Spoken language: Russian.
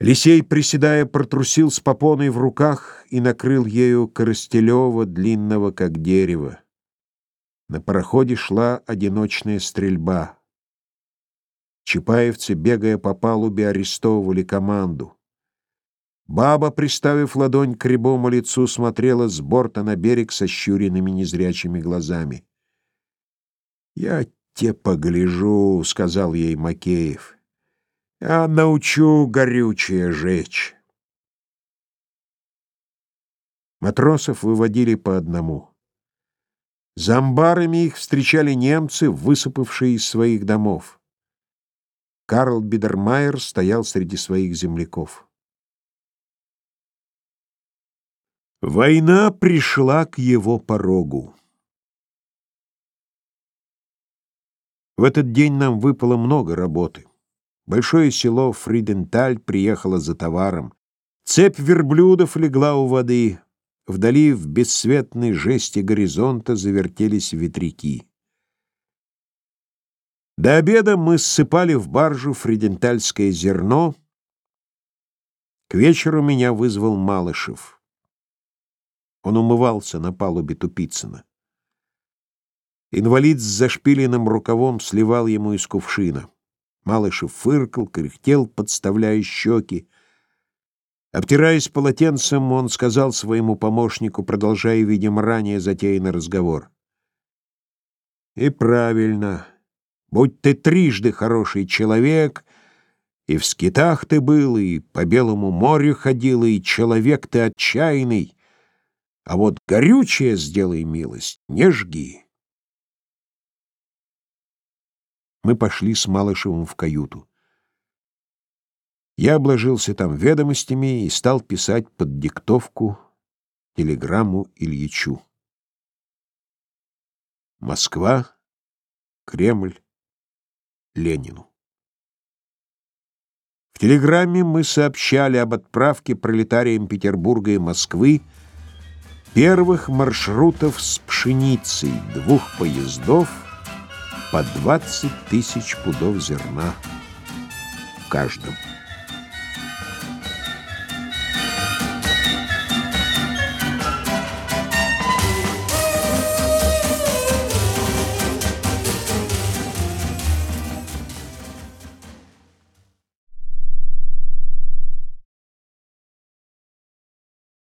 Лисей, приседая, протрусил с попоной в руках и накрыл ею Коростелева, длинного как дерево. На пароходе шла одиночная стрельба. Чапаевцы, бегая по палубе, арестовывали команду. Баба, приставив ладонь к рябому лицу, смотрела с борта на берег со щуренными незрячими глазами. «Я те погляжу», — сказал ей Макеев. Я научу горючее жечь. Матросов выводили по одному. За амбарами их встречали немцы, высыпавшие из своих домов. Карл Бидермайер стоял среди своих земляков. Война пришла к его порогу. В этот день нам выпало много работы. Большое село Фриденталь приехало за товаром. Цепь верблюдов легла у воды. Вдали в бесцветной жести горизонта завертелись ветряки. До обеда мы ссыпали в баржу фридентальское зерно. К вечеру меня вызвал Малышев. Он умывался на палубе Тупицына. Инвалид с зашпиленным рукавом сливал ему из кувшина. Малышев фыркал, кряхтел, подставляя щеки. Обтираясь полотенцем, он сказал своему помощнику, продолжая, видимо, ранее затеянный разговор. «И правильно. Будь ты трижды хороший человек, и в скитах ты был, и по Белому морю ходил, и человек ты отчаянный, а вот горючее, сделай милость, не жги». Мы пошли с Малышевым в каюту. Я обложился там ведомостями и стал писать под диктовку телеграмму Ильичу. Москва, Кремль, Ленину. В телеграмме мы сообщали об отправке пролетариям Петербурга и Москвы первых маршрутов с пшеницей, двух поездов — по 20 тысяч пудов зерна в каждом.